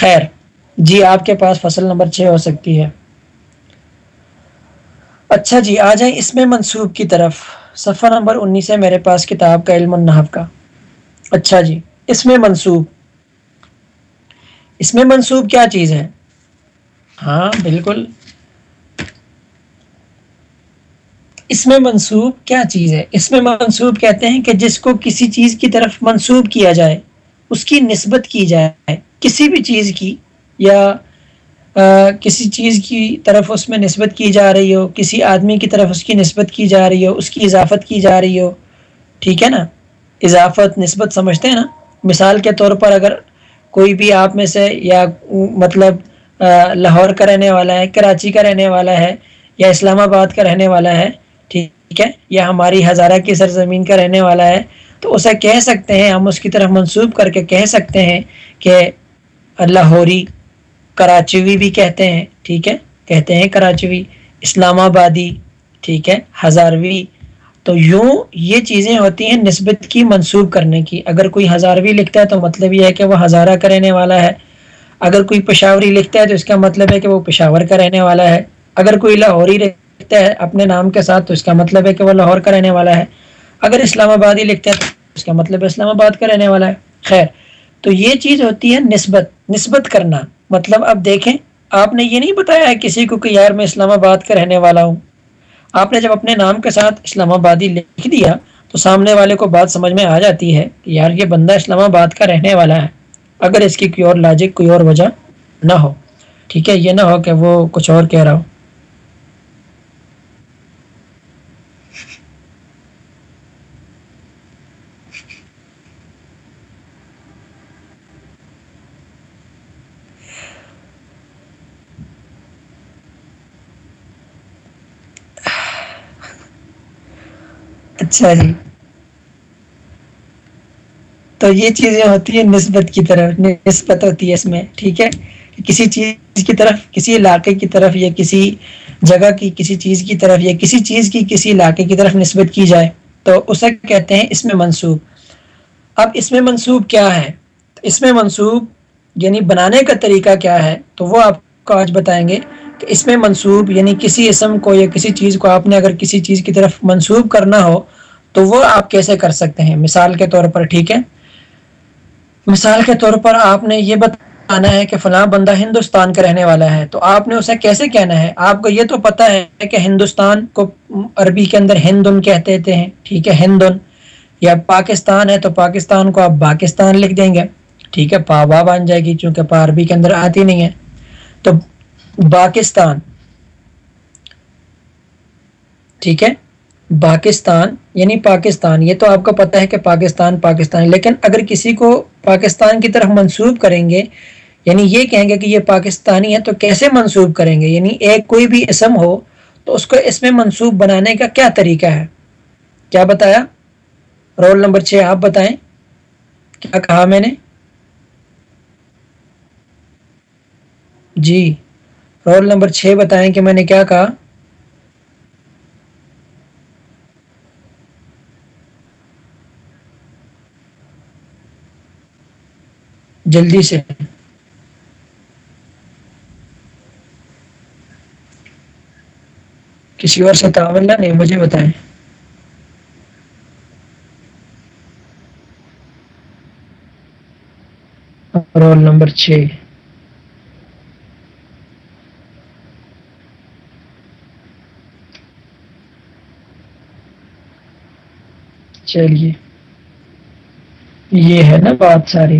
خیر۔ جی آپ کے پاس فصل نمبر چھ ہو سکتی ہے۔ اچھا جی آ جائیں اس میں منصوب کی طرف۔ صفحہ نمبر انیس ہے میرے پاس کتاب کا علم النحب کا۔ اچھا جی اس میں منصوب اس میں منصوب کیا چیز ہے؟ ہاں بالکل۔ اس میں منصوب کیا چیز ہے؟ اس میں منصوب کہتے ہیں کہ جس کو کسی چیز کی طرف منصوب کیا جائے، اس کی نسبت کی جائے۔ کسی بھی چیز کی یا کسی چیز کی طرف اس میں نسبت کی جا رہی ہو، کسی آدمی کی طرف اس کی نسبت کی جا رہی ہو، اس کی اضافت کی جا رہی ہو، ٹھیک ہے نا؟ اضافت، نسبت سمجھتے ہیں نا؟ مثال کے طور پر اگر کوئی بھی آپ میں سے یا مطلب لاہور کا رہنے والا ہے، کراچی کا رہنے والا ہے یا اسلام آباد کا رہنے والا ہے، ٹھیک ہے؟ یا ہماری ہزارہ کی سرزمین کا رہنے والا ہے، تو اسے کہہ سکتے ہیں، ہم اس کی طرف منسوب کر کے کہہ سکتے ہیں کہ لاہوری، کراچوی بھی کہتے ہیں، ٹھیک ہے؟ کہتے ہیں کراچوی، اسلام آبادی، ٹھیک ہے؟ ہزاروی۔ تو یوں یہ چیزیں ہوتی ہیں نسبت کی منسوب کرنے کی۔ اگر کوئی ہزاروی لکھتا ہے تو مطلب یہ ہے کہ وہ ہزارہ کا رہنے والا ہے۔ اگر کوئی پشاوری لکھتا ہے تو اس کا مطلب ہے کہ وہ پشاور کا رہنے والا ہے۔ اگر کوئی لاہوری لکھتا ہے اپنے نام کے ساتھ تو اس کا مطلب ہے کہ وہ لاہور کا رہنے والا ہے۔ اگر اسلام آبادی لکھتا ہے تو اس کا مطلب اسلام آباد کا رہنے والا ہے۔ خیر تو یہ چیز ہوتی ہے نسبت نسبت کرنا۔ مطلب اب دیکھیں، آپ نے یہ نہیں بتایا ہے کسی کو کہ یار میں اسلام آباد کا رہنے والا ہوں۔ آپ نے جب اپنے نام کے ساتھ اسلام آبادی لکھ دیا، تو سامنے والے کو بات سمجھ میں آ جاتی ہے کہ یار یہ بندہ اسلام آباد کا رہنے والا ہے۔ اگر اس کی کوئی اور لاجک کوئی اور وجہ نہ ہو۔ ٹھیک ہے، یہ نہ ہو کہ وہ کچھ اور کہہ رہا ہو۔ اچھا جی۔ تو یہ چیزیں ہوتی ہیں نسبت کی طرف، نسبت ہوتی ہے اس میں، ٹھیک ہے؟ کسی چیز کی طرف، کسی علاقے کی طرف یا کسی جگہ کی، کسی چیز کی طرف یا کسی چیز کی، کسی علاقے کی طرف نسبت کی جائے، تو اسے کہتے ہیں اس میں منصوب اب اس میں منصوب کیا ہے؟ اس میں منصوب یعنی بنانے کا طریقہ کیا ہے؟ تو وہ آپ کو آج بتائیں گے کہ اس میں منصوب یعنی کسی اسم کو یا کسی چیز کو آپ نے اگر کسی چیز کی طرف منصوب کرنا ہو تو وہ آپ کیسے کر سکتے ہیں؟ مثال کے طور پر، ٹھیک ہے؟ مثال کے طور پر آپ نے یہ بتانا ہے کہ فلاں بندہ ہندوستان کا رہنے والا ہے، تو آپ نے اسے کیسے کہنا ہے؟ آپ کو یہ تو پتہ ہے کہ ہندوستان کو عربی کے اندر ہندن کہتے تھے ٹھیک ہے؟ ہندن، یا پاکستان ہے تو پاکستان کو آپ پاکستان لکھ دیں گے، ٹھیک ہے؟ پا با بن جائے گی چونکہ پا عربی کے اندر آتی نہیں ہے۔ تو پاکستان ٹھیک ہے؟ پاکستان یعنی پاکستان، یہ تو آپ کو پتہ ہے کہ پاکستان پاکستان لیکن اگر کسی کو پاکستان کی طرف منسوب کریں گے یعنی یہ کہیں گے کہ یہ پاکستانی ہے تو کیسے منسوب کریں گے؟ یعنی ایک کوئی بھی اسم ہو، تو اس کو اس میں منسوب بنانے کا کیا طریقہ ہے؟ کیا بتایا؟ رول نمبر چھ، آپ بتائیں، کیا کہا میں نے؟ جی رول نمبر چھ بتائیں کہ میں نے کیا کہا؟ جلدی سے۔ کسی اور سے تعاون نہیں مجھے بتائیں۔ رول نمبر چھ۔ چلیے۔ یہ ہے نا بات ساری۔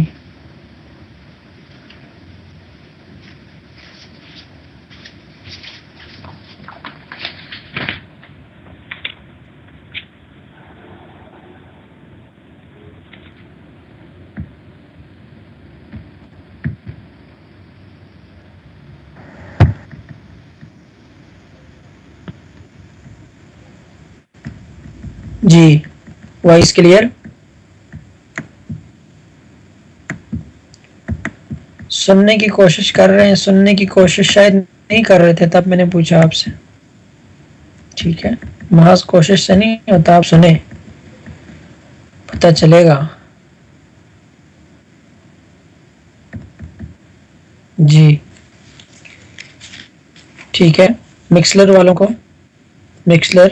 جی۔ Voice clear? سننے کی کوشش کر رہے ہیں، سننے کی کوشش شاید نہیں کر رہے تھے، تب میں نے پوچھا آپ سے۔ ٹھیک ہے۔ محض کوشش سے نہیں ہوتا، آپ سنیں۔ پتہ چلے گا۔ جی۔ ٹھیک ہے۔ مکسلر والوں کو۔ مکسلر۔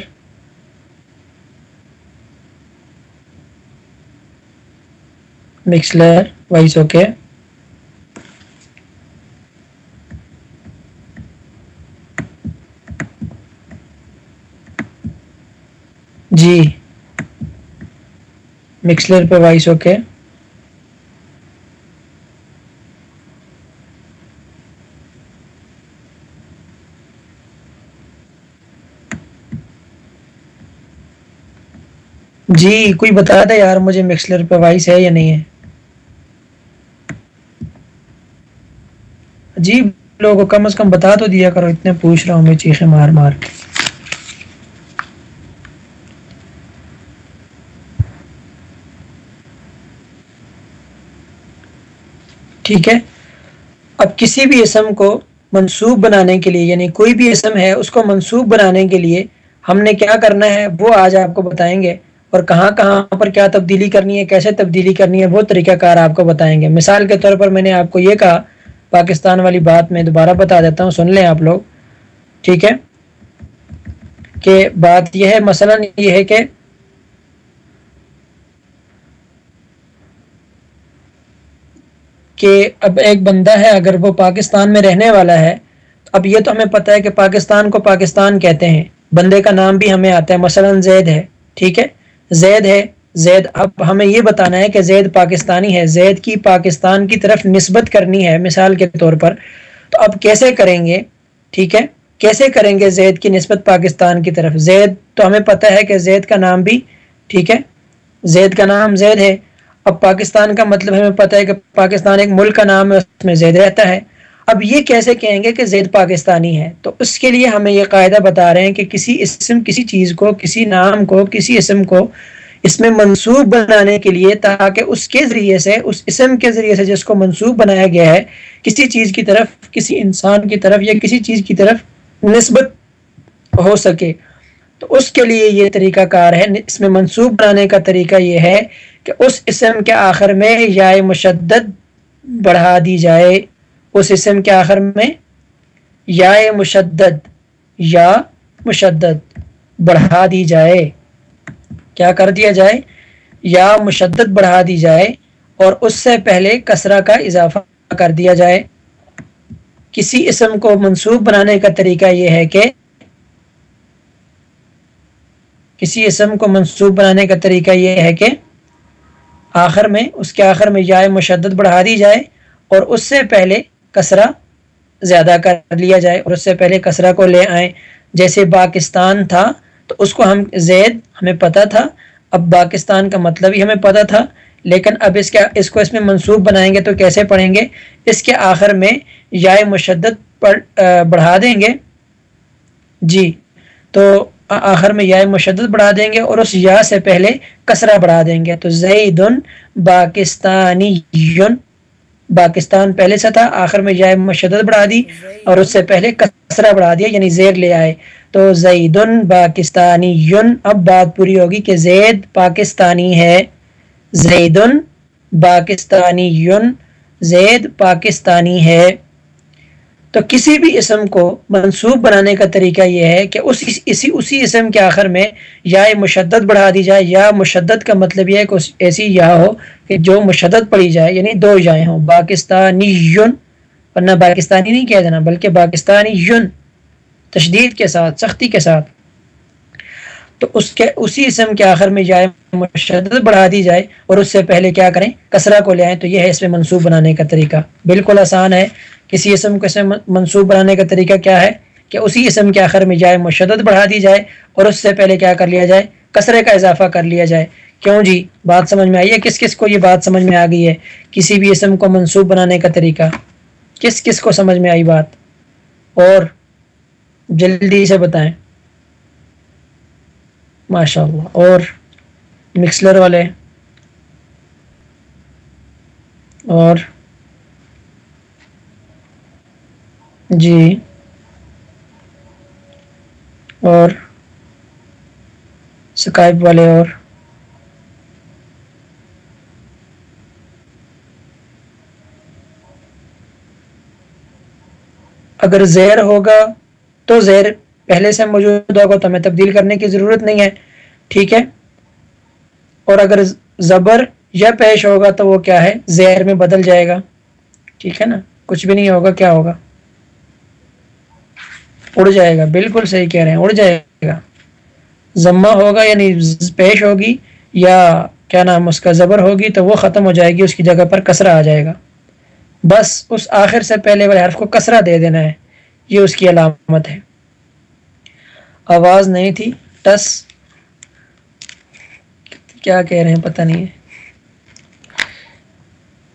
مکسلر وائس اوکے جی مکسلر پہ وائس اوکے جی کوئی بتا دے یار مجھے مکسلر پہ وائس ہے یا نہیں ہے؟ جی لوگوں کم از کم بتا تو دیا کرو، اتنے پوچھ رہا ہوں میں چیخیں مار مار کے۔ ٹھیک ہے؟ اب کسی بھی اسم کو منصوب بنانے کے لیے یعنی کوئی بھی اسم ہے، اس کو منصوب بنانے کے لیے ہم نے کیا کرنا ہے، وہ آج آپ کو بتائیں گے۔ اور کہاں کہاں پر کیا تبدیلی کرنی ہے، کیسے تبدیلی کرنی ہے، وہ طریقہ کار آپ کو بتائیں گے۔ مثال کے طور پر میں نے آپ کو یہ کہا پاکستان والی بات میں دوبارہ بتا دیتا ہوں، سن لیں آپ لوگ، ٹھیک ہے؟ کہ بات یہ ہے، مثلا یہ ہے کہ کہ اب ایک بندہ ہے، اگر وہ پاکستان میں رہنے والا ہے، اب یہ تو ہمیں پتہ ہے کہ پاکستان کو پاکستان کہتے ہیں۔ بندے کا نام بھی ہمیں آتا ہے، مثلا زید ہے، ٹھیک ہے؟ زید ہے زید، اب ہمیں یہ بتانا ہے کہ زید پاکستانی ہے۔ زید کی پاکستان کی طرف نسبت کرنی ہے مثال کے طور پر۔ تو اب کیسے کریں گے؟ ٹھیک ہے؟ کیسے کریں گے زید کی نسبت پاکستان کی طرف؟ زید، تو ہمیں پتہ ہے کہ زید کا نام بھی، ٹھیک ہے؟ زید کا نام زید ہے۔ اب پاکستان کا مطلب ہمیں پتہ ہے کہ پاکستان ایک ملک کا نام ہے، اس میں زید رہتا ہے۔ اب یہ کیسے کہیں گے کہ زید پاکستانی ہے؟ تو اس کے لیے ہمیں یہ قاعدہ بتا رہے ہیں کہ کسی اسم، کسی چیز کو، کسی نام کو، کسی اسم کو اس میں منصوب بنانے کے لیے تاکہ اس کے ذریعے سے، اس اسم کے ذریعے سے جس کو منصوب بنایا گیا ہے، کسی چیز کی طرف، کسی انسان کی طرف یا کسی چیز کی طرف نسبت ہو سکے۔ تو اس کے لیے یہ طریقہ کار ہے۔ اس میں منصوب بنانے کا طریقہ یہ ہے کہ اس اسم کے آخر میں یا مشدد بڑھا دی جائے۔ اس اسم کے آخر میں یا مشدد یا مشدد بڑھا دی جائے۔ کیا کر دیا جائے؟ یا مشدد بڑھا دی جائے اور اس سے پہلے کسرہ کا اضافہ کر دیا جائے؟ کسی اسم کو منصوب بنانے کا طریقہ یہ ہے کہ کسی اسم کو منصوب بنانے کا طریقہ یہ ہے کہ آخر میں، اس کے آخر میں یا مشدد بڑھا دی جائے اور اس سے پہلے کسرہ زیادہ کر لیا جائے اور اس سے پہلے کسرہ کو لے آئیں۔ جیسے پاکستان تھا تو اس کو ہم زید، ہمیں پتہ تھا۔ اب پاکستان کا مطلب ہی ہمیں پتہ تھا۔ لیکن اب اس کے اس کو اس میں منسوخ بنائیں گے تو کیسے پڑھیں گے؟ اس کے آخر میں یا مشدد بڑھا دیں گے۔ جی۔ تو آخر میں یا مشدد بڑھا دیں گے اور اس یا سے پہلے کسرہ بڑھا دیں گے۔ تو زید باکستانی یون پاکستان پہلے سے تھا، آخر میں جائے مشدد بڑھا دی اور اس سے پہلے کسرہ بڑھا دیا یعنی زیر لے آئے۔ تو زید پاکستانی یون اب بات پوری ہوگی کہ زید پاکستانی ہے۔ زید پاکستانی یون زید پاکستانی ہے۔ تو کسی بھی اسم کو منصوب بنانے کا طریقہ یہ ہے کہ اس اسی اسی اسم کے آخر میں یا مشدد بڑھا دی جائے یا مشدد کا مطلب یہ ہے کہ ایسی یا ہو کہ جو مشدد پڑھی جائے یعنی دو یائیں ہوں۔ پاکستانی یون ورنہ پاکستانی نہیں کہہ دینا بلکہ پاکستانی یون تشدید کے ساتھ، سختی کے ساتھ۔ تو اس کے اسی اسم کے آخر میں یا مشدد بڑھا دی جائے اور اس سے پہلے کیا کریں؟ کسرہ کو لے آئیں۔ تو یہ ہے اس میں منصوب بنانے کا طریقہ۔ بالکل آسان ہے۔ کسی اسم کو اسم منصوب بنانے کا طریقہ کیا ہے کہ اسی اسم کے آخر میں جائے مشدد بڑھا دی جائے اور اس سے پہلے کیا کر لیا جائے؟ کثرے کا اضافہ کر لیا جائے۔ کیوں جی؟ بات سمجھ میں آئی ہے؟ کس کس کو یہ بات سمجھ میں آ گئی ہے؟ کسی بھی اسم کو منصوب بنانے کا طریقہ۔ کس کس کو سمجھ میں آئی بات؟ اور جلدی سے بتائیں۔ ماشاء اللہ اور مکسلر والے۔ اور جی۔ اور سکائب والے اور۔ اگر زیر ہوگا تو زیر پہلے سے موجود ہوگا، تو ہمیں تبدیل کرنے کی ضرورت نہیں ہے، ٹھیک ہے؟ اور اگر زبر یا پیش ہوگا تو وہ کیا ہے؟ زہر میں بدل جائے گا، ٹھیک ہے نا؟ کچھ بھی نہیں ہوگا، کیا ہوگا؟ اڑ جائے گا، بالکل صحیح کہہ رہے ہیں، اڑ جائے گا۔ ضمہ ہوگا یعنی پیش ہوگی یا کیا نام اس کا، زبر ہوگی تو وہ ختم ہو جائے گی، اس کی جگہ پر کسرا آ جائے گا۔ بس اس آخر سے پہلے والے حرف کو کسرا دے دینا ہے، یہ اس کی علامت ہے۔ آواز نہیں تھی، ٹس۔ کیا کہہ رہے ہیں پتہ نہیں ہے۔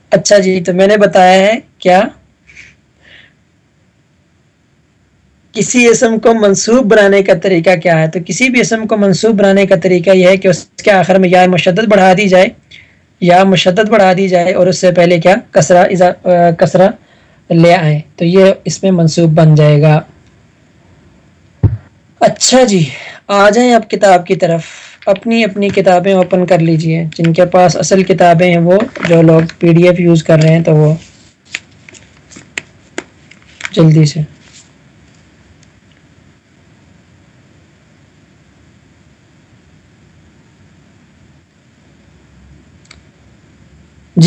اچھا جی تو میں نے بتایا ہے کیا کسی اسم کو منصوب بنانے کا طریقہ کیا ہے؟ تو کسی بھی اسم کو منصوب بنانے کا طریقہ یہ ہے کہ اس کے آخر میں یا مشدد بڑھا دی جائے، یا مشدد بڑھا دی جائے اور اس سے پہلے کیا؟ کسرا کسرا لے آئیں تو یہ اس میں منصوب بن جائے گا۔ اچھا جی آ جائیں اب کتاب کی طرف۔ اپنی اپنی کتابیں اوپن کر لیجیے۔ جن کے پاس اصل کتابیں ہیں وہ جو لوگ پی ڈی ایف یوز کر رہے ہیں تو وہ جلدی سے۔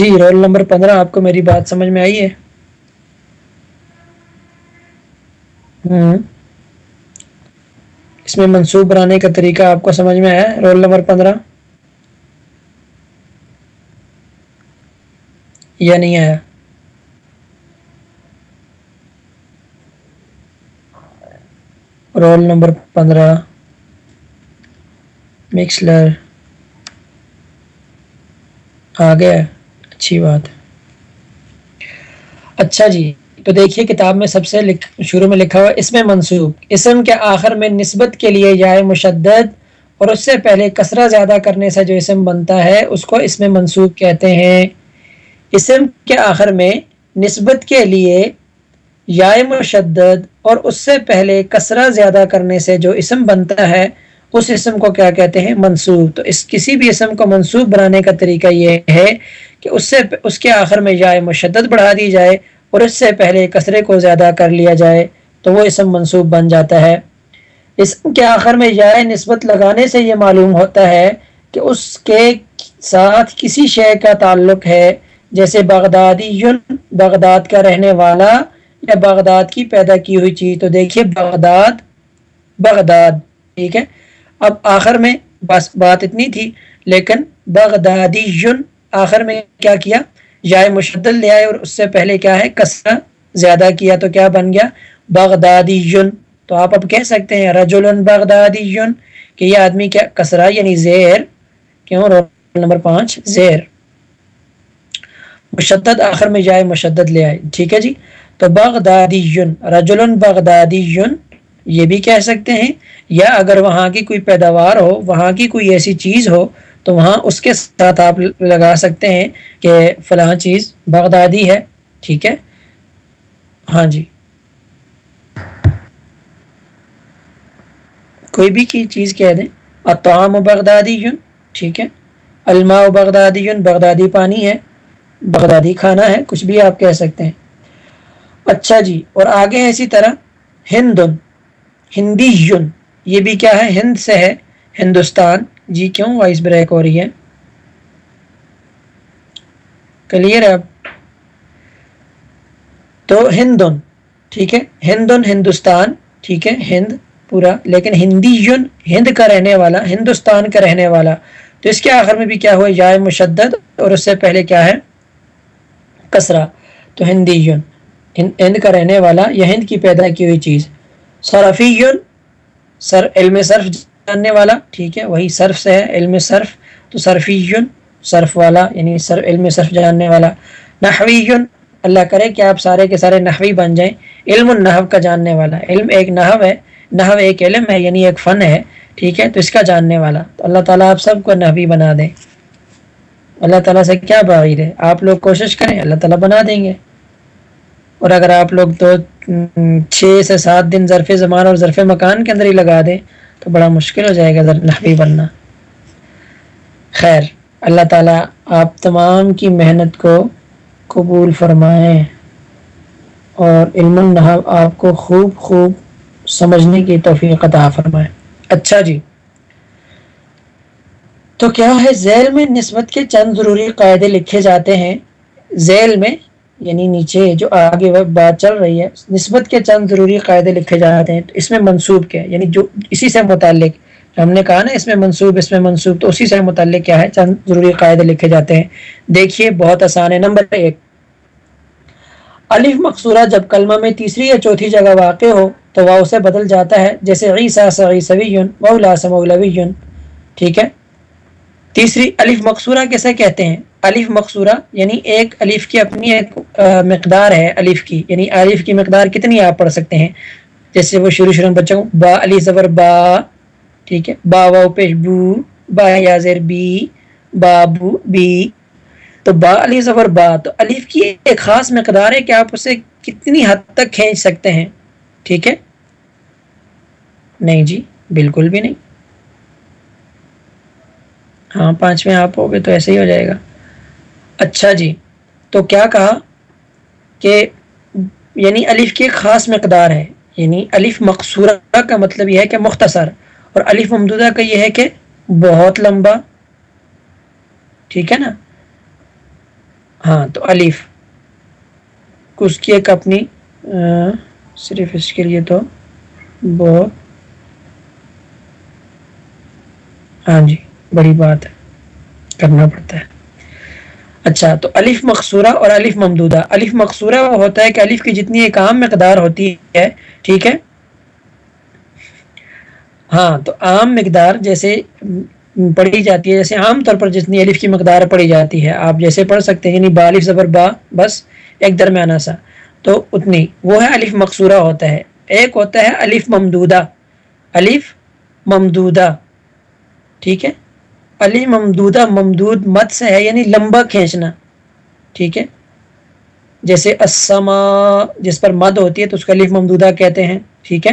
جی رول نمبر پندرہ آپ کو میری بات سمجھ میں آئی ہے؟ ہوں۔ اس میں منصوب بنانے کا طریقہ آپ کو سمجھ میں آیا؟ رول نمبر پندرہ۔ یا نہیں آیا۔ رول نمبر پندرہ۔ مکسلر آ گیا اچھی بات اچھا جی تو دیکھیے کتاب میں سب سے شروع میں لکھا ہوا اس میں منصوب اسم کے آخر میں نسبت کے لیے یا مشدد اور اس سے پہلے کسرہ زیادہ کرنے سے جو اسم بنتا ہے، اس کو اس میں منصوب کہتے ہیں۔ اسم کے آخر میں نسبت کے لیے یا مشدد اور اس سے پہلے کسرہ زیادہ کرنے سے جو اسم بنتا ہے، اس اسم کو کیا کہتے ہیں؟ منصوب تو اس، کسی بھی اسم کو منصوب بنانے کا طریقہ یہ ہے کہ اس سے اس کے آخر میں یا مشدد بڑھا دی جائے اور اس سے پہلے کثرے کو زیادہ کر لیا جائے، تو وہ اسم منصوب بن جاتا ہے۔ اسم کے آخر میں یا نسبت لگانے سے یہ معلوم ہوتا ہے کہ اس کے ساتھ کسی شے کا تعلق ہے، جیسے بغدادی یون، بغداد کا رہنے والا یا بغداد کی پیدا کی ہوئی چیز۔ تو دیکھیے بغداد بغداد، ٹھیک ہے۔ اب آخر میں بس بات اتنی تھی، لیکن بغدادی یون آخر میں کیا کیا؟ یا مشدد لے آئے اور اس سے پہلے کیا ہے؟ کسرہ زیادہ کیا تو کیا بن گیا؟ بغدادی یون تو آپ اب کہہ سکتے ہیں رجل بغدادی یون کہ یہ آدمی کیا کسرا یعنی زیر کیوں؟ رول نمبر پانچ زیر مشدد آخر میں جائے مشدد لے آئے۔ ٹھیک ہے جی؟ تو بغدادی یون رجل بغدادی یون یہ بھی کہہ سکتے ہیں، یا اگر وہاں کی کوئی پیداوار ہو، وہاں کی کوئی ایسی چیز ہو تو وہاں اس کے ساتھ آپ لگا سکتے ہیں کہ فلاں چیز بغدادی ہے، ٹھیک ہے؟ ہاں جی۔ کوئی بھی کی چیز کہہ دیں۔ اطعام بغدادی یون ٹھیک ہے۔ الماء بغدادی یون بغدادی پانی ہے، بغدادی کھانا ہے، کچھ بھی آپ کہہ سکتے ہیں۔ اچھا جی اور آگے اسی طرح ہندن ہندی یون یہ بھی کیا ہے؟ ہند سے ہے، ہندوستان۔ جی کیوں وائس بریک ہو رہی ہے؟ کلیئر ہے اب؟ تو ہندن، ٹھیک ہے؟ ہندن، ہندوستان، ٹھیک ہے؟ ہند، پورا، لیکن ہندی یون، ہند کا رہنے والا، ہندوستان کا رہنے والا۔ تو اس کے آخر میں بھی کیا ہوا؟ یا مشدد، اور اس سے پہلے کیا ہے؟ کسرا تو ہندی یون۔ ہند کا رہنے والا یا ہند کی پیدا کی ہوئی چیز۔ صرفی یون، سر، علم صرف جاننے والا، ٹھیک ہے، وہی صرف سے ہے، علم صرف، تو صرفی صرف والا یعنی صرف علم صرف جاننے والا نحوی اللہ کرے کہ آپ سارے کے سارے نحوی بن جائیں، علم النحو کا جاننے والا، علم ایک نحو ہے، نحو ایک علم ہے یعنی ایک فن ہے، ٹھیک ہے، تو اس کا جاننے والا، تو اللہ تعالیٰ آپ سب کو نحوی بنا دیں۔ اللہ تعالیٰ سے کیا باغیر ہے آپ لوگ کوشش کریں، اللہ تعالیٰ بنا دیں گے۔ اور اگر آپ لوگ تو چھ سے سات دن ظرف زمان اور ظرف مکان کے اندر ہی لگا دیں تو بڑا مشکل ہو جائے گا نحوی بننا۔ خیر، اللہ تعالیٰ آپ تمام کی محنت کو قبول فرمائیں اور علم النحو آپ کو خوب خوب سمجھنے کی توفیق عطا فرمائے اچھا جی۔ تو کیا ہے، ذیل میں نسبت کے چند ضروری قاعدے لکھے جاتے ہیں۔ ذیل میں یعنی نیچے جو آگے بات چل رہی ہے، نسبت کے چند ضروری قاعدے لکھے جاتے ہیں۔ تو اس میں منصوب کیا یعنی جو اسی سے متعلق ہم نے کہا نا، اس میں منصوب اس میں منصوب تو اسی سے متعلق کیا ہے؟ چند ضروری قاعدے لکھے جاتے ہیں۔ دیکھیے، بہت آسان ہے۔ نمبر ایک۔ الف مقصورہ جب کلمہ میں تیسری یا چوتھی جگہ واقع ہو، تو وہ اسے بدل جاتا ہے۔ جیسے عیسیٰ سعیسوی مولا سمولوی ٹھیک ہے؟ تیسری الف مقصورہ کیسے کہتے ہیں؟ الف مقصورہ یعنی ایک الف کی اپنی ایک مقدار ہے الف کی یعنی الف کی مقدار کتنی آپ پڑھ سکتے ہیں؟ جیسے وہ شروع شروع میں بچوں با، علی زبر با، ٹھیک ہے، با و پیش بو، با، یا زیر بی بابو بی، تو با، علی زبر با، تو الف کی ایک خاص مقدار ہے کہ آپ اسے کتنی حد تک کھینچ سکتے ہیں؟ ٹھیک ہے؟ نہیں جی بالکل بھی نہیں۔ ہاں پانچویں آپ ہو گئے تو ایسے ہی ہو جائے گا۔ اچھا جی تو کیا کہا کہ یعنی الف کی ایک خاص مقدار ہے یعنی الف مقصورہ کا مطلب یہ ہے کہ مختصر، اور الف ممدودہ کا یہ ہے کہ بہت لمبا۔ ٹھیک ہے نا؟ ہاں تو الف اس کی ایک اپنی صرف اس کے لیے تو بہت۔ ہاں جی۔ بڑی بات ہے کرنا پڑتا ہے۔ اچھا تو الف مقصورہ اور الف ممدودہ۔ الف مقصورہ وہ ہوتا ہے کہ الف کی جتنی ایک عام مقدار ہوتی ہے، ٹھیک ہے؟ ہاں تو عام مقدار جیسے پڑھی جاتی ہے، جیسے عام طور پر جتنی الف کی مقدار پڑھی جاتی ہے۔ آپ جیسے پڑھ سکتے ہیں یعنی با الف زبر با، بس ایک درمیانہ سا۔ تو اتنی۔ وہ ہے الف مقصورہ ہوتا ہے۔ ایک ہوتا ہے الف ممدودہ۔ الف ممدودہ۔ ٹھیک ہے؟ علی ممدودہ، ممدود مت سے ہے یعنی لمبا کھینچنا۔ ٹھیک ہے؟ جیسے اسما جس پر مد ہوتی ہے، تو اس کو الف ممدودہ کہتے ہیں۔ ٹھیک ہے؟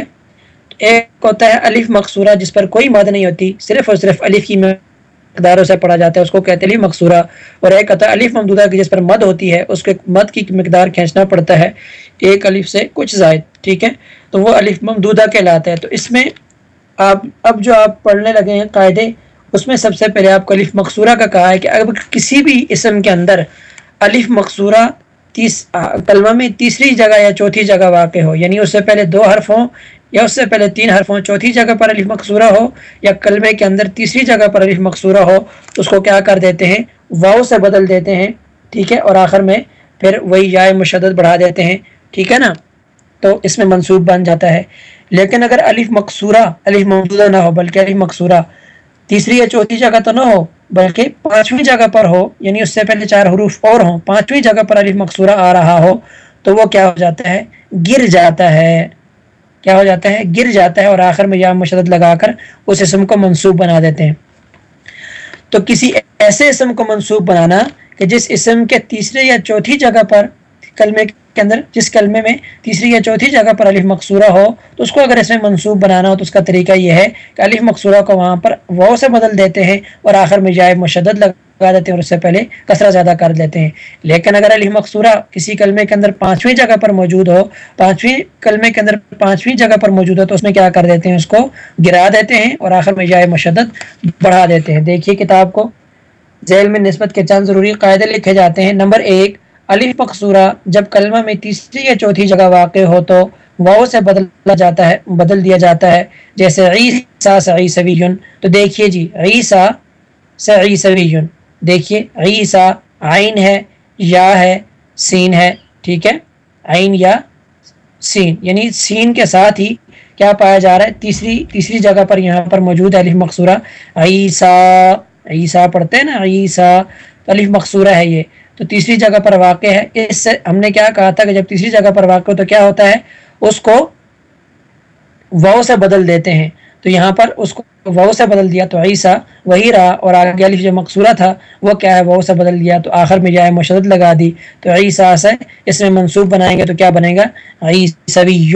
ایک ہوتا ہے الف مقصورہ، جس پر کوئی مد نہیں ہوتی، صرف اور صرف الف کی مقداروں سے پڑھا جاتا ہے، اس کو کہتے ہیں مقصورہ۔ اور ایک ہوتا ہے الف ممدودہ کی، جس پر مد ہوتی ہے، اس کے مد کی مقدار کھینچنا پڑتا ہے۔ ایک الف سے کچھ زائد، ٹھیک ہے؟ تو وہ الف ممدودہ کہلاتا ہے۔ تو اس میں آپ، اب جو آپ پڑھنے لگے ہیں قاعدے اس میں سب سے پہلے آپ کو الف مقصورہ کا کہا ہے کہ اگر کسی بھی اسم کے اندر الف مقصورہ تیس کلمہ میں تیسری جگہ یا چوتھی جگہ واقع ہو یعنی اس سے پہلے دو حرف ہوں یا اس سے پہلے تین حرف ہوں، چوتھی جگہ پر الف مقصورہ ہو یا کلمے کے اندر تیسری جگہ پر الف مقصورہ ہو تو اس کو کیا کر دیتے ہیں؟ واؤ سے بدل دیتے ہیں، ٹھیک ہے؟ اور آخر میں پھر وہی یا مشدد بڑھا دیتے ہیں، ٹھیک ہے نا؟ تو اس میں منصوب بن جاتا ہے۔ لیکن اگر الف مقصورہ الف ممدودہ نہ ہو، بلکہ الف مقصورہ تیسری یا چوتھی جگہ تو نہ ہو، بلکہ پانچویں جگہ پر ہو یعنی اس سے پہلے چار حروف اور ہوں، پانچویں جگہ پر علی مقصورہ آ رہا ہو، تو وہ کیا ہو جاتا ہے؟ گر جاتا ہے۔ کیا ہو جاتا ہے؟ گر جاتا ہے اور آخر میں یا مشدد لگا کر اس اسم کو منصوب بنا دیتے ہیں۔ تو کسی ایسے اسم کو منصوب بنانا کہ جس اسم کے تیسرے یا چوتھی جگہ پر کلمے کے اندر، جس کلمے میں تیسری یا چوتھی جگہ پر الف مقصورہ ہو، تو اس کو اگر اس میں منصوب بنانا ہو، تو اس کا طریقہ یہ ہے کہ الف مقصورہ کو وہاں پر وہ سے بدل دیتے ہیں اور آخر میں جائے مشدد لگا دیتے ہیں اور اس سے پہلے کثرہ زیادہ کر دیتے ہیں۔ لیکن اگر الف مقصورہ کسی کلمے کے اندر پانچویں جگہ پر موجود ہو، پانچویں کلمے کے اندر پانچویں جگہ پر موجود ہو، تو اس میں کیا کر دیتے ہیں؟ اس کو گرا دیتے ہیں اور آخر میں جائے مشدد بڑھا دیتے ہیں۔ دیکھیے کتاب کو ذیل میں نسبت کے چند ضروری قاعدے لکھے جاتے ہیں۔ نمبر ایک الف مقصورہ، جب کلمہ میں تیسری یا چوتھی جگہ واقع ہو تو واؤ سے بدلا جاتا ہے، بدل دیا جاتا ہے، جیسے عیسیٰ سے تو دیکھیے جی عیسیٰ سے دیکھیے، عیسیٰ عین ہے، یا ہے، سین ہے۔ ٹھیک ہے؟ عین یا سین۔ یعنی سین کے ساتھ ہی کیا پایا جا رہا ہے؟ تیسری تیسری جگہ پر یہاں پر موجود ہے الف مقصورہ۔ عیسیٰ عیسیٰ پڑھتے ہیں نا؟ عیسیٰ، الف مقصورہ ہے یہ۔ تو تیسری جگہ پر واقع ہے۔ اس سے ہم نے کیا کہا تھا کہ جب تیسری جگہ پر واقع ہو تو کیا ہوتا ہے؟ اس کو واؤ سے بدل دیتے ہیں۔ تو یہاں پر اس کو واؤ سے بدل دیا تو عیسیٰ وہی رہا اور آگے الف جو مقصورہ تھا وہ کیا ہے؟ واؤ سے بدل دیا تو آخر میں جائے مشدد لگا دی۔ تو عیسیٰ سے اس میں منصوب بنائیں گے تو کیا بنے گا؟ عیسوی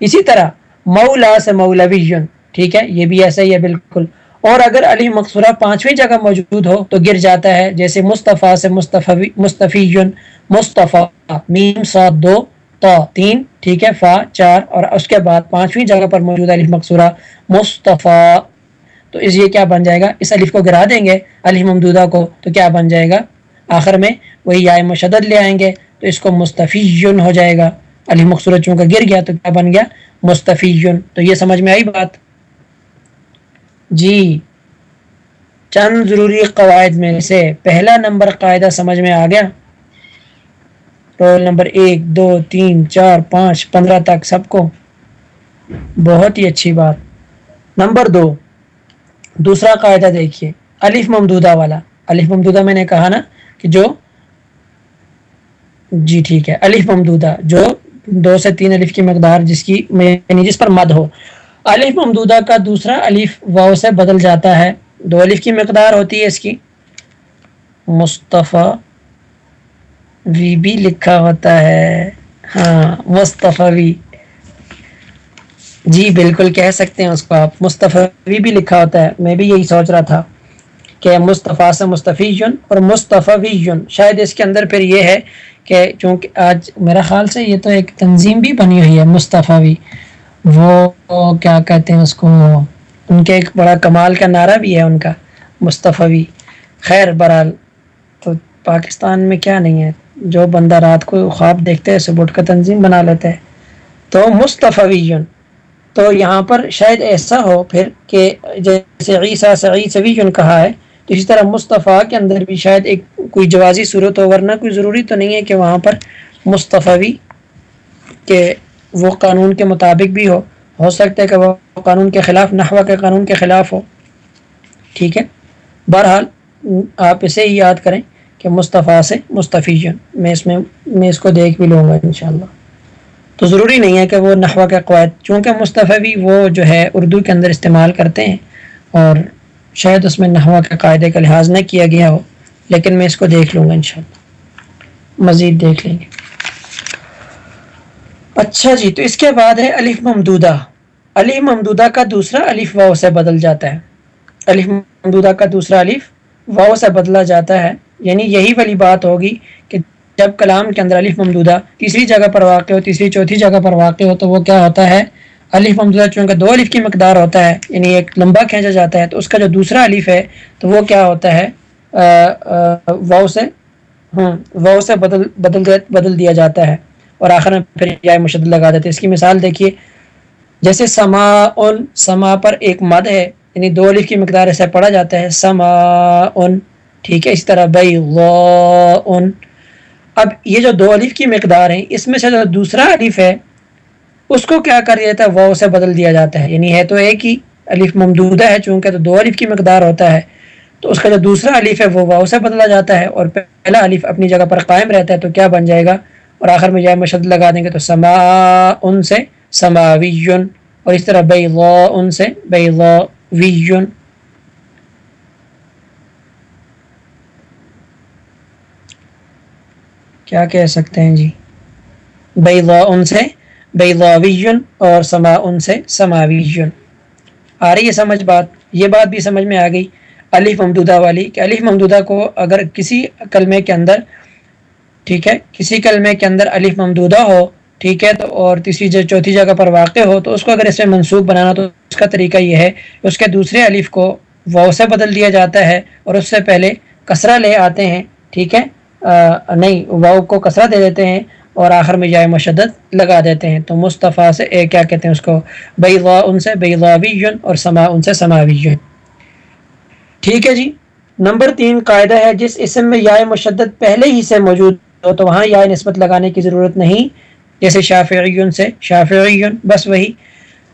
اسی طرح مولا سے مولوی ٹھیک ہے؟ یہ بھی ایسا ہی ہے بالکل۔ اور اگر علی مقصورہ پانچویں جگہ موجود ہو تو گر جاتا ہے، جیسے مصطفیٰ سے مصطفی مصطفی مصطفیٰ، میم سات دو تو تین، ٹھیک ہے، فا چار، اور اس کے بعد پانچویں جگہ پر موجود علیف مقصورہ مصطفیٰ۔ تو اس یہ کیا بن جائے گا؟ اس الف کو گرا دیں گے علیف ممدودہ کو، تو کیا بن جائے گا؟ آخر میں وہی یا مشدد لے آئیں گے، تو اس کو مستفی ہو جائے گا۔ علی مقصورہ چونکہ گر گیا تو کیا بن گیا؟ مستفی تو یہ سمجھ میں آئی بات؟ جی۔ چند ضروری قواعد میں سے پہلا نمبر قاعدہ سمجھ میں آ گیا۔ رول نمبر ایک، دو، تین، چار، پانچ، پندرہ تک سب کو۔ بہت ہی اچھی بات۔ نمبر دو، دوسرا قاعدہ دیکھیے۔ الف ممدودہ والا۔ الف ممدودہ میں نے کہا نا کہ جو جی ٹھیک ہے۔ الف ممدودہ جو دو سے تین الف کی مقدار جس کی یعنی جس پر مد ہو۔ الف ممدودہ کا دوسرا الف واؤ سے بدل جاتا ہے۔ دو الف کی مقدار ہوتی ہے اس کی۔ مصطفیٰ وی بھی لکھا ہوتا ہے۔ ہاں مصطفیٰ وی۔ جی بالکل کہہ سکتے ہیں اس کو آپ۔ مصطفیٰ بھی لکھا ہوتا ہے۔ میں بھی یہی سوچ رہا تھا کہ مصطفیٰ سے مصطفی یون اور مصطفیٰ یون۔ شاید اس کے اندر پھر یہ ہے کہ چونکہ آج میرا خیال سے یہ تو ایک تنظیم بھی بنی ہوئی ہے، مصطفیٰ وہ کیا کہتے ہیں اس کو، ان کے ایک بڑا کمال کا نعرہ بھی ہے ان کا، مصطفی۔ خیر برحال، تو پاکستان میں کیا نہیں ہے، جو بندہ رات کو خواب دیکھتے ہیں، صبح کا تنظیم بنا لیتے ہیں۔ تو مصطفی، تو یہاں پر شاید ایسا ہو پھر کہ جیسے عیسیٰ سعید سوی کہا ہے، تو اسی طرح مصطفیٰ کے اندر بھی شاید ایک کوئی جوازی صورت ہو، ورنہ کوئی ضروری تو نہیں ہے کہ وہاں پر مصطفی کہ وہ قانون کے مطابق بھی ہو ہو سکتا ہے کہ وہ قانون کے خلاف نحوہ کے قانون کے خلاف ہو۔ ٹھیک ہے؟ بہرحال، آپ اسے ہی یاد کریں کہ مصطفیٰ سے مصطفی میں اس میں میں اس کو دیکھ بھی لوں گا انشاءاللہ۔ تو ضروری نہیں ہے کہ وہ نحوہ کے قواعد، چونکہ مصطفی وہ جو ہے اردو کے اندر استعمال کرتے ہیں اور شاید اس میں نحوہ کے قاعدے کا لحاظ نہ کیا گیا ہو، لیکن میں اس کو دیکھ لوں گا انشاءاللہ۔ مزید دیکھ لیں گے۔ اچھا جی تو اس کے بعد ہے الف ممدودہ۔ الف ممدودہ کا دوسرا الف واؤ سے بدل جاتا ہے۔ الف ممدودہ کا دوسرا الف واؤ سے بدلا جاتا ہے۔ یعنی یہی والی بات ہوگی کہ جب کلام کے اندر الف ممدودہ تیسری جگہ پر واقع ہو، تیسری، چوتھی جگہ پر واقع ہو، تو وہ کیا ہوتا ہے؟ الف ممدودہ چونکہ دو الف کی مقدار ہوتا ہے یعنی ایک لمبا کھینچا جاتا ہے، تو اس کا جو دوسرا الف ہے، تو وہ کیا ہوتا ہے؟ واؤ سے ہاں واؤ سے بدل بدل بدل دیا جاتا ہے۔ اور آخر میں پھر یا مشد لگا دیتے اس کی مثال دیکھیے، جیسے سما ان، سما پر ایک مد ہے یعنی دو الف کی مقدار ایسے پڑھا جاتا ہے۔ سما ان، ٹھیک ہے، اس طرح بئی ان اب یہ جو دو الف کی مقدار ہیں، اس میں سے جو دوسرا الف ہے، اس کو کیا کر دیا ہے؟ وہ سے بدل دیا جاتا ہے۔ یعنی ہے تو ایک ہی الف ممدودہ ہے، چونکہ تو دو الف کی مقدار ہوتا ہے۔ تو اس کا جو دوسرا الف ہے، وہ واؤ سے بدلا جاتا ہے۔ اور پہلا الف اپنی جگہ پر قائم رہتا ہے، تو کیا بن جائے گا؟ اور آخر میں جائے مشد لگا دیں گے تو سما ان سے سماوی اور اس طرح بے ان سے بے کیا کہہ سکتے ہیں جی؟ بیضا ان سے بیضاوی اور سما ان سے سماوی آ رہی ہے سمجھ بات۔ یہ بات بھی سمجھ میں آ گئی۔ الف ممدودہ والی کہ الف ممدودہ کو اگر کسی کلمے کے اندر ٹھیک ہے؟ کسی کلمے کے اندر الف ممدودہ ہو، ٹھیک ہے؟ تو اور تیسری چوتھی جگہ پر واقع ہو، تو اس کو اگر اس میں منسوخ بنانا، تو اس کا طریقہ یہ ہے کہ اس کے دوسرے الف کو وہ سے بدل دیا جاتا ہے اور اس سے پہلے کسرہ لے آتے ہیں، ٹھیک ہے؟ نہیں واؤ کو کسرہ دے دیتے ہیں اور آخر میں جائے مشدد لگا دیتے ہیں۔ تو مصطفیٰ سے، اے، کیا کہتے ہیں اس کو؟ بے ان سے بے اور سما، ان سے سماوی ٹھیک ہے جی؟ نمبر تین قاعدہ ہے، جس اسم میں یا مشدد پہلے ہی سے موجود ہو تو وہاں یا نسبت لگانے کی ضرورت نہیں، جیسے شافعیون سے۔ شافعیون، بس وہی۔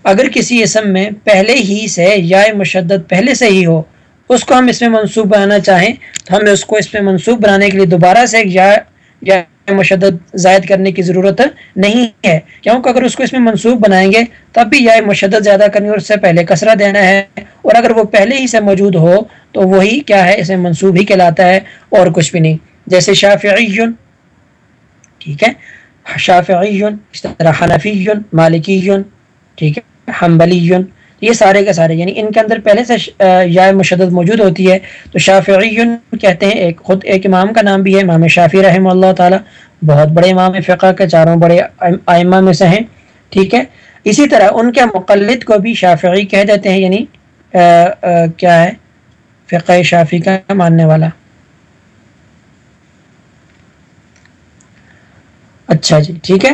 اگر کسی اسم میں پہلے ہی سے یا مشدد پہلے سے ہی ہو، اس کو ہم اس میں منصوب بنانا چاہیں، تو ہمیں اس کو اس میں منصوب بنانے کے لیے دوبارہ سے یا یا مشدد زائد کرنے کی ضرورت نہیں ہے۔ کیونکہ اگر اس کو اس میں منصوب بنائیں گے، تب بھی یا مشدد زیادہ کرنی اور اس سے پہلے کسرہ دینا ہے۔ اور اگر وہ پہلے ہی سے موجود ہو، تو وہی کیا ہے، اسے منصوب ہی کہلاتا ہے اور کچھ بھی نہیں۔ جیسے شافعی ٹھیک ہے؟ شافعی اس طرح حنفی مالکی ٹھیک ہے؟ حنبلی یہ سارے کے سارے یعنی ان کے اندر پہلے سے یا مشدد موجود ہوتی ہے تو شافعی کہتے ہیں ایک خود ایک امام کا نام بھی ہے امام شافی رحمہ اللہ تعالی بہت بڑے امام فقہ کے چاروں بڑے آئمہ میں سے ہیں ٹھیک ہے؟ اسی طرح ان کے مقلد کو بھی شافعی کہہ دیتے ہیں یعنی آ, آ, کیا ہے؟ فقہ شافی کا ماننے والا۔ اچھا جی ٹھیک ہے۔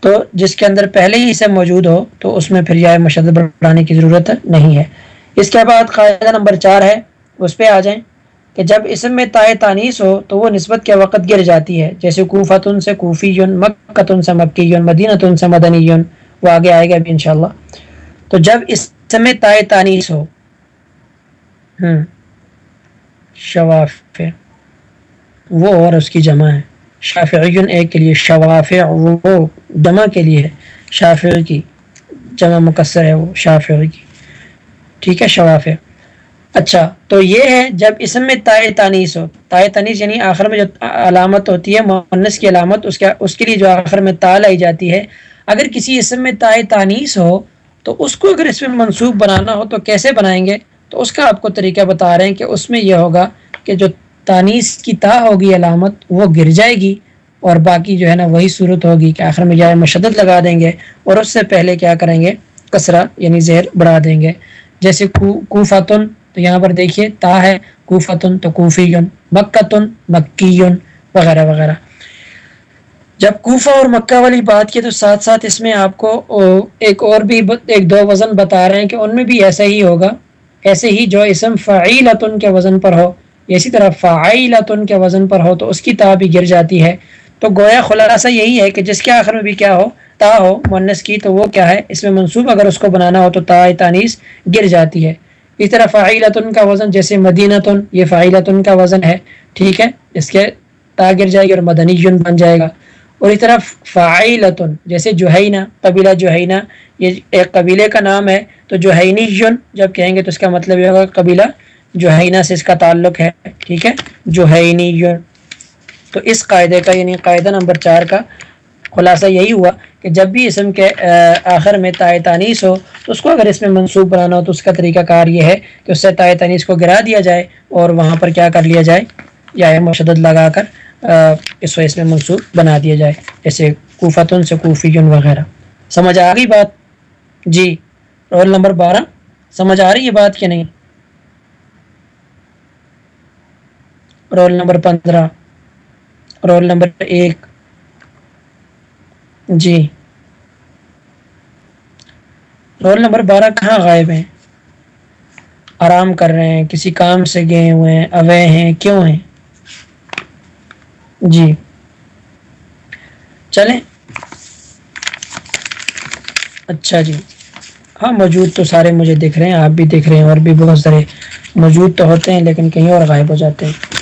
تو جس کے اندر پہلے ہی اسے موجود ہو، تو اس میں پھر یہ مشدد بڑھانے کی ضرورت نہیں ہے۔ اس کے بعد قاعدہ نمبر چار ہے، اس پہ آ جائیں کہ جب اسم میں تائے تانیس ہو، تو وہ نسبت کے وقت گر جاتی ہے۔ جیسے کوفتن سے کوفی یون مکتن سے مکی یون مدینتن سے مدنی یون وہ آگے آئے گا ابھی انشاءاللہ۔ تو جب اسم میں تائے تانیس ہو ہوں شواف وہ اور اس کی جمع ہے۔ شافعین ایک کے لیے شوافع، وہ دمہ کے لیے شافع کی جمع مقصر ہے وہ شافع کی۔ ٹھیک ہے، شوافع۔ اچھا تو یہ ہے جب اسم میں تائے تانیس ہو۔ تائے تانیس یعنی آخر میں جو علامت ہوتی ہے مونس کی علامت، اس کا، اس کے لیے جو آخر میں تا لائی جاتی ہے۔ اگر کسی اسم میں تائے تانیس ہو، تو اس کو اگر اس میں منصوب بنانا ہو، تو کیسے بنائیں گے؟ تو اس کا آپ کو طریقہ بتا رہے ہیں کہ اس میں یہ ہوگا کہ جو تانیس کی تا ہوگی، علامت وہ گر جائے گی اور باقی جو ہے نا وہی صورت ہوگی کہ آخر میں جائے مشدد لگا دیں گے اور اس سے پہلے کیا کریں گے؟ کسرا یعنی زہر بڑھا دیں گے۔ جیسے کوفتن، تو یہاں پر دیکھیے تا ہے، کوفتن تو کوفی یون مکتن مکی یون وغیرہ وغیرہ۔ جب کوفہ اور مکہ والی بات کی تو ساتھ ساتھ اس میں آپ کو ایک اور بھی ایک دو وزن بتا رہے ہیں کہ ان میں بھی ایسا ہی ہوگا۔ ایسے ہی جو اسم فعیلتن کے وزن پر ہو۔ اسی طرح فعیلتن کے وزن پر ہو تو اس کی تا بھی گر جاتی ہے۔ تو گویا خلاصہ یہی ہے کہ جس کے آخر میں بھی کیا ہو تا ہو منس کی، تو وہ کیا ہے؟ اس میں منصوب اگر اس کو بنانا ہو تو تا تانیس گر جاتی ہے۔ اس طرح فعیلتن کا وزن، جیسے مدینتن، یہ فعیلتن کا وزن ہے، ٹھیک ہے؟ اس کے تا گر جائے گی اور مدنی یون بن جائے گا۔ اور اس طرح فعیلتن جیسے جوہینہ قبیلہ جوہینہ یہ ایک قبیلے کا نام ہے، تو جوہینی یون جب کہیں گے تو اس کا مطلب یہ ہوگا قبیلہ جوہینہ سے اس کا تعلق ہے، ٹھیک ہے؟ جوہینی یون تو اس قاعدے کا یعنی قاعدہ نمبر چار کا خلاصہ یہی ہوا کہ جب بھی اسم کے آخر میں تائے تانیس ہو، تو اس کو اگر اس میں منصوب بنانا ہو تو اس کا طریقہ کار یہ ہے کہ اس سے تائے تانیس کو گرا دیا جائے اور وہاں پر کیا کر لیا جائے؟ یا مشدد لگا کر اس کو اس میں منصوب بنا دیا جائے، جیسے کوفتن سے کوفیون وغیرہ۔ سمجھ آ گئی بات؟ جی۔ رول نمبر بارہ۔ سمجھ آ رہی ہے بات کہ نہیں؟ رول نمبر پندرہ. رول نمبر ایک. جی. رول نمبر بارہ کہاں غائب ہیں؟ آرام کر رہے ہیں، کسی کام سے گئے ہوئے ہیں اوے ہیں، کیوں ہیں؟ جی. چلیں. اچھا جی. ہاں موجود تو سارے مجھے دکھ رہے ہیں، آپ بھی دیکھ رہے ہیں اور بھی بہت سارے موجود تو ہوتے ہیں، لیکن کہیں اور غائب ہو جاتے ہیں۔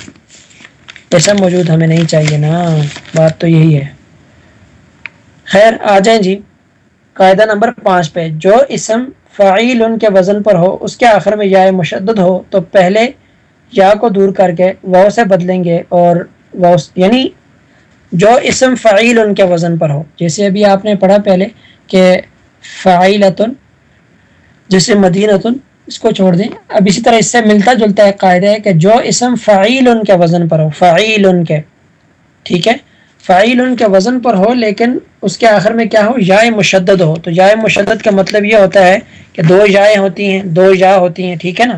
ایسا موجود ہمیں نہیں چاہیے نا۔ بات تو یہی ہے۔ خیر، آ جائیں جی۔ قاعدہ نمبر پانچ پہ، جو اسم فعیل ان کے وزن پر ہو، اس کے آخر میں یا مشدد ہو، تو پہلے یا کو دور کر کے واؤ سے بدلیں گے اور واؤ یعنی جو اسم فعیل ان کے وزن پر ہو۔ جیسے ابھی آپ نے پڑھا پہلے کہ فعیلتن جیسے مدینتن اس کو چھوڑ دیں۔ اب اسی طرح اس سے ملتا جلتا ایک قاعدہ ہے کہ جو اسم فعیل ان کے وزن پر ہو، فعیل ان کے، ٹھیک ہے؟ فعیل ان کے وزن پر ہو لیکن اس کے آخر میں کیا ہو؟ یا مشدد ہو۔ تو یا مشدد کا مطلب یہ ہوتا ہے کہ دو یائیں ہوتی ہیں، دو یا ہوتی ہیں، ٹھیک ہے نا؟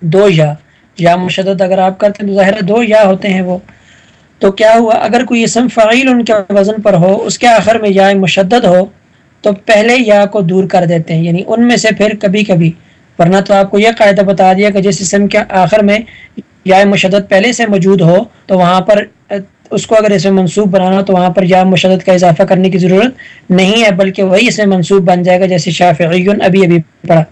دو یا یا مشدد اگر آپ کرتے ہیں تو ظاہر ہے دو یا ہوتے ہیں وہ۔ تو کیا ہوا؟ اگر کوئی اسم فعیل ان کے وزن پر ہو، اس کے آخر میں یا مشدد ہو تو پہلے یا کو دور کر دیتے ہیں۔ یعنی ان میں سے پھر کبھی کبھی۔ ورنہ تو آپ کو یہ قاعدہ بتا دیا کہ جس اسم کے آخر میں یا مشدد پہلے سے موجود ہو، تو وہاں پر اس کو اگر اسے منصوب بنانا تو وہاں پر یا مشدد کا اضافہ کرنے کی ضرورت نہیں ہے، بلکہ وہی اس میں منصوب بن جائے گا، جیسے شافعیون ابھی ابھی پڑھا۔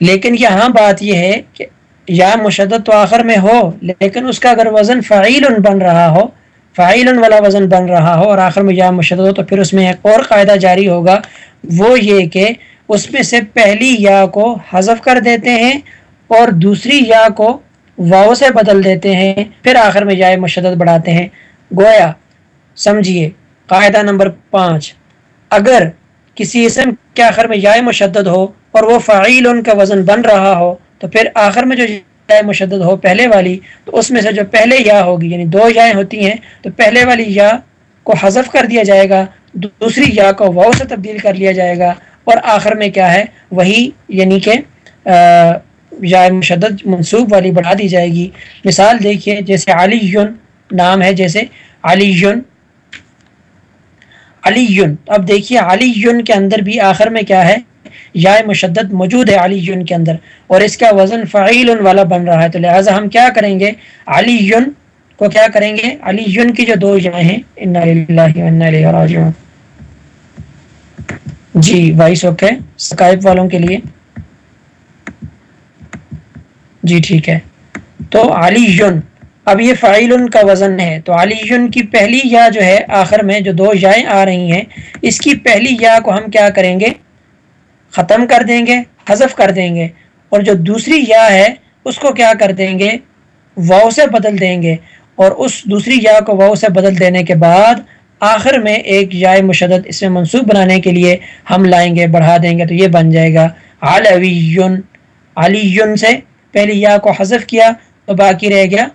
لیکن یہاں بات یہ ہے کہ یا مشدد تو آخر میں ہو، لیکن اس کا اگر وزن فعیل بن رہا ہو فائل والا وزن بن رہا ہو اور آخر میں یا مشدد ہو تو پھر اس میں ایک اور قاعدہ جاری ہوگا۔ وہ یہ کہ اس میں سے پہلی یا کو حذف کر دیتے ہیں اور دوسری یا کو واؤ سے بدل دیتے ہیں۔ پھر آخر میں یا مشدد بڑھاتے ہیں۔ گویا، سمجھیے، قاعدہ نمبر پانچ۔ اگر کسی اسم کے آخر میں یا مشدد ہو اور وہ فعیل ان کا وزن بن رہا ہو تو پھر آخر میں جو مشدد ہو پہلے والی، تو اس میں سے جو پہلے یا ہوگی یعنی دو یائیں ہوتی ہیں، تو پہلے والی یا کو حذف کر دیا جائے گا، دوسری یا کو واؤ سے تبدیل کر لیا جائے گا، اور آخر میں کیا ہے؟ وہی یعنی کہ یا مشدد منصوب والی بڑھا دی جائے گی۔ مثال دیکھیے، جیسے علی یون نام ہے، جیسے علی یون علی یون اب دیکھیے علی یون کے اندر بھی آخر میں کیا ہے؟ یا مشدد موجود ہے علی یون کے اندر اور اس کا وزن فعیل والا بن رہا ہے تو لہٰذا ہم کیا کریں گے؟ علی یون کو کیا کریں گے؟ علی یون کی جو دو جائیں ہیں جی وائس اوکے۔ سکائب والوں کے لیے۔ جی ٹھیک ہے۔ تو علی یون اب یہ فعیل کا وزن ہے۔ تو علی یون کی پہلی یا جو ہے آخر میں جو دو یائیں آ رہی ہیں، اس کی پہلی یا کو ہم کیا کریں گے؟ ختم کر دیں گے، حذف کر دیں گے۔ اور جو دوسری یا ہے، اس کو کیا کر دیں گے؟ واؤ سے بدل دیں گے۔ اور اس دوسری یا کو واؤ سے بدل دینے کے بعد، آخر میں ایک یا مشدد اس میں منصوب بنانے کے لیے ہم لائیں گے، بڑھا دیں گے تو یہ بن جائے گا۔ علوی علی یون سے پہلی یا کو حذف کیا تو باقی رہ گیا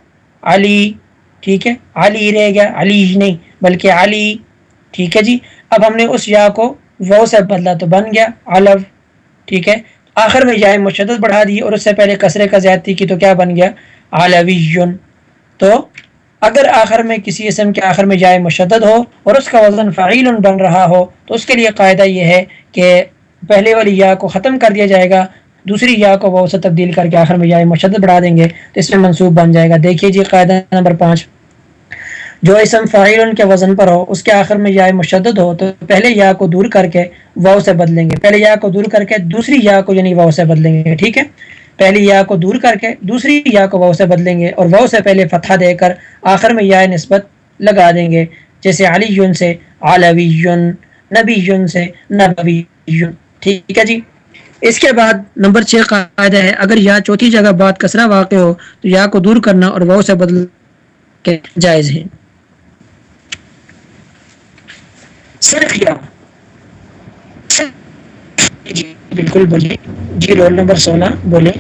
علی۔ ٹھیک ہے؟ علی رہ گیا۔ علی نہیں، بلکہ علی۔ ٹھیک ہے جی؟ اب ہم نے اس یا کو وہ سے بدلا تو بن گیا علو ٹھیک ہے۔ آخر میں یا مشدد بڑھا دی اور اس سے پہلے کثرے کا زیادتی کی تو کیا بن گیا؟ علوی تو اگر آخر میں کسی اسم کے آخر میں جائے مشدد ہو اور اس کا وزن فعیل بن رہا ہو، تو اس کے لیے قاعدہ یہ ہے کہ پہلے والی یا کو ختم کر دیا جائے گا، دوسری یا کو وہ سے تبدیل کر کے آخر میں یا مشدد بڑھا دیں گے، تو اس میں منصوب بن جائے گا۔ دیکھیے جی قاعدہ نمبر پانچ۔ جو اسم فاعل کے وزن پر ہو، اس کے آخر میں یا مشدد ہو، تو پہلے یا کو دور کر کے واؤ سے بدلیں گے۔ پہلے یا کو دور کر کے دوسری یا کو یعنی واؤ سے بدلیں گے، ٹھیک ہے؟ پہلی یا کو دور کر کے دوسری یا کو واؤ سے بدلیں گے اور واؤ سے پہلے فتح دے کر آخر میں یا نسبت لگا دیں گے۔ جیسے علی یون سے علوی یون نبی یون سے نبوی یون ٹھیک ہے جی؟ اس کے بعد نمبر چھ قاعدہ ہے، اگر یا چوتھی جگہ بات کسرا واقع ہو، تو یا کو دور کرنا اور واؤ سے بدل کے جائز ہے۔ صرف یا جی بالکل بولیے۔ جی رول نمبر سولہ بولے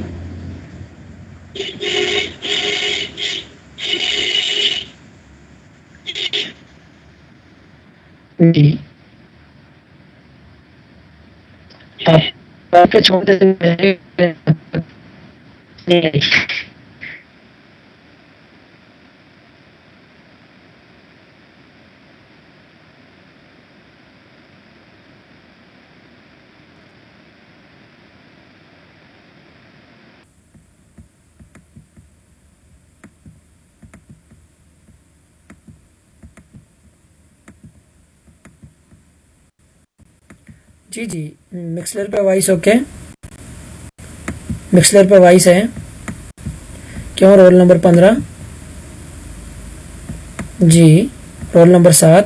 جی۔ چھوڑ جی جی مکسلر پہ وائس اوکے۔ مکسلر پہ وائس ہے۔ کیوں؟ رول نمبر پندرہ۔ جی رول نمبر سات۔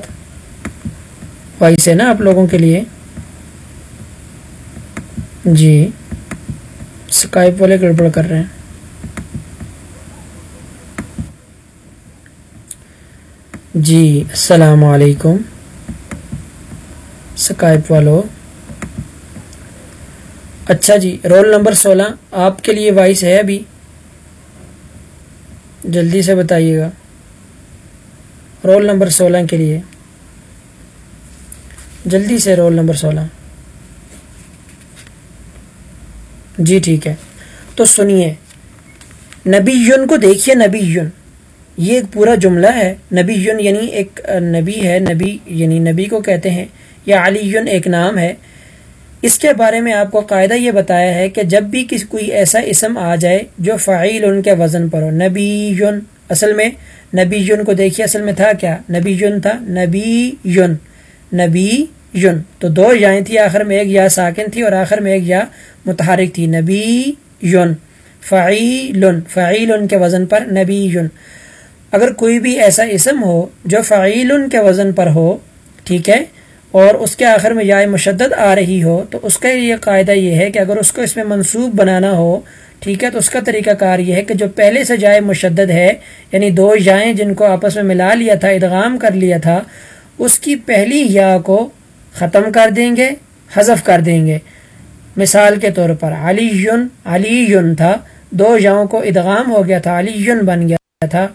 وائس ہے نا آپ لوگوں کے لیے۔ جی سکائپ والے گڑبڑ کر رہے ہیں۔ جی السلام علیکم۔ سکائپ والوں اچھا جی رول نمبر سولہ، آپ کے لیے وائس ہے ابھی۔ جلدی سے بتائیے گا۔ رول نمبر سولہ کے لیے۔ جلدی سے رول نمبر سولہ۔ جی ٹھیک ہے۔ تو سنیے نبی یون کو دیکھیے نبی یون یہ ایک پورا جملہ ہے۔ نبی یون یعنی ایک نبی ہے، نبی یعنی نبی کو کہتے ہیں۔ یا علی یون ایک نام ہے۔ اس کے بارے میں آپ کو قاعدہ یہ بتایا ہے کہ جب بھی کوئی ایسا اسم آ جائے جو فعیل ان کے وزن پر ہو۔ نبی یون اصل میں نبی یون کو دیکھیے اصل میں تھا کیا؟ نبی یون تھا۔ نبی یون نبی یون تو دو یائیں تھی، آخر میں ایک یا ساکن تھی اور آخر میں ایک یا متحرک تھی۔ نبی یون فعیل فعیل ان کے وزن پر نبی یون اگر کوئی بھی ایسا اسم ہو جو فعیل ان کے وزن پر ہو، ٹھیک ہے اور اس کے آخر میں یا مشدد آ رہی ہو، تو اس کا یہ قاعدہ یہ ہے کہ اگر اس کو اس میں منصوب بنانا ہو، ٹھیک ہے، تو اس کا طریقہ کار یہ ہے کہ جو پہلے سے جائے مشدد ہے یعنی دو جائیں جن کو آپس میں ملا لیا تھا، ادغام کر لیا تھا، اس کی پہلی یا کو ختم کر دیں گے، حذف کر دیں گے۔ مثال کے طور پر علی یون علی یون تھا، دو یاؤں کو ادغام ہو گیا تھا علی یون بن گیا تھا۔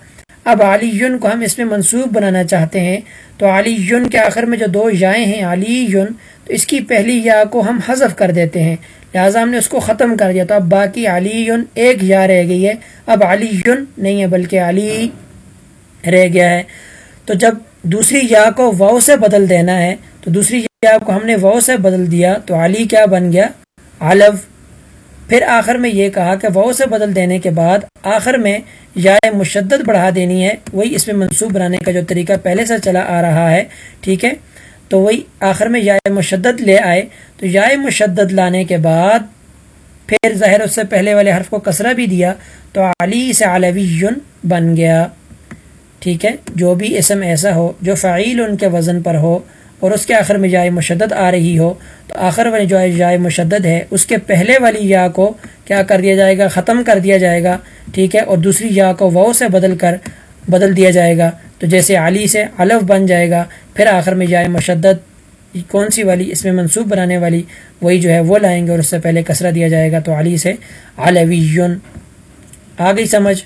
اب علی یون کو ہم اس میں منصوب بنانا چاہتے ہیں تو علی یون کے آخر میں جو دو یائیں ہیں علی یون تو اس کی پہلی یا کو ہم حذف کر دیتے ہیں۔ لہٰذا ہم نے اس کو ختم کر دیا، تو اب باقی علی یون ایک یا رہ گئی ہے۔ اب علی یون نہیں ہے بلکہ علی رہ گیا ہے۔ تو جب دوسری یا کو واؤ سے بدل دینا ہے، تو دوسری یا کو ہم نے واؤ سے بدل دیا، تو علی کیا بن گیا؟ علو پھر آخر میں یہ کہا کہ واؤ سے بدل دینے کے بعد آخر میں یا مشدد بڑھا دینی ہے، وہی اس میں منصوب بنانے کا جو طریقہ پہلے سے چلا آ رہا ہے، ٹھیک ہے؟ تو وہی آخر میں یا مشدد لے آئے، تو یا مشدد لانے کے بعد پھر ظاہر اس سے پہلے والے حرف کو کسرہ بھی دیا، تو علی سے علوی بن گیا، ٹھیک ہے؟ جو بھی اسم ایسا ہو، جو فعیل ان کے وزن پر ہو اور اس کے آخر میں جائے مشدد آ رہی ہو، تو آخر والی جو جائے مشدد ہے، اس کے پہلے والی یا کو کیا کر دیا جائے گا؟ ختم کر دیا جائے گا، ٹھیک ہے؟ اور دوسری یا کو وہ سے بدل کر بدل دیا جائے گا۔ تو جیسے علی سے الف بن جائے گا، پھر آخر میں جائے مشدد کون سی والی؟ اس میں منصوب بنانے والی، وہی جو ہے وہ لائیں گے اور اس سے پہلے کسرہ دیا جائے گا، تو علی سے علوی آ گئی سمجھ۔